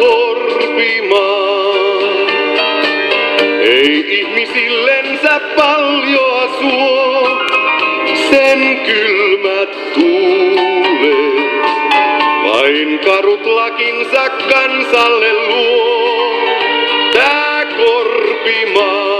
korpimaa. Ei ihmisillensä paljoa suo, sen kylmät tuulet. Vain karut lakinsa kansalle luo, tää korpimaa.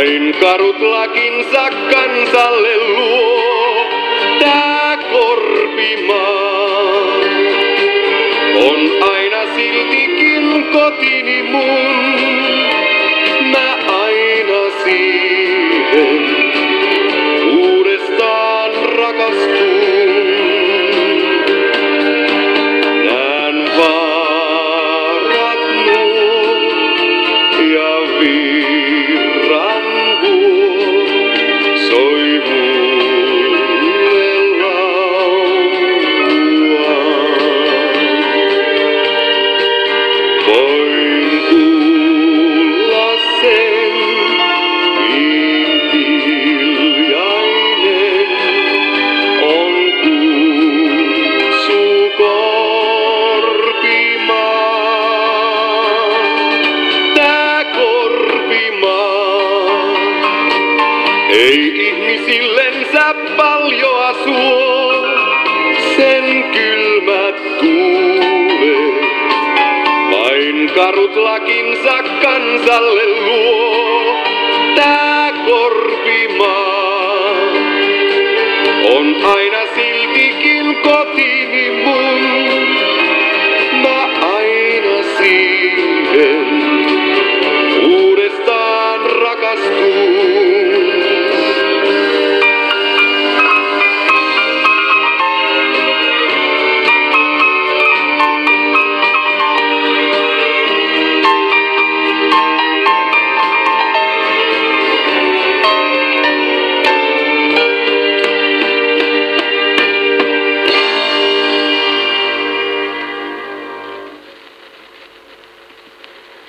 vain karut lakinsa kansalle luo. Tää korpimaa on aina siltikin kotini mun. Mä aina siihen ei ihmisillensä paljoa suo, sen kylmät tuulet. Vain karut lakinsa kansalle luo, tää korpimaa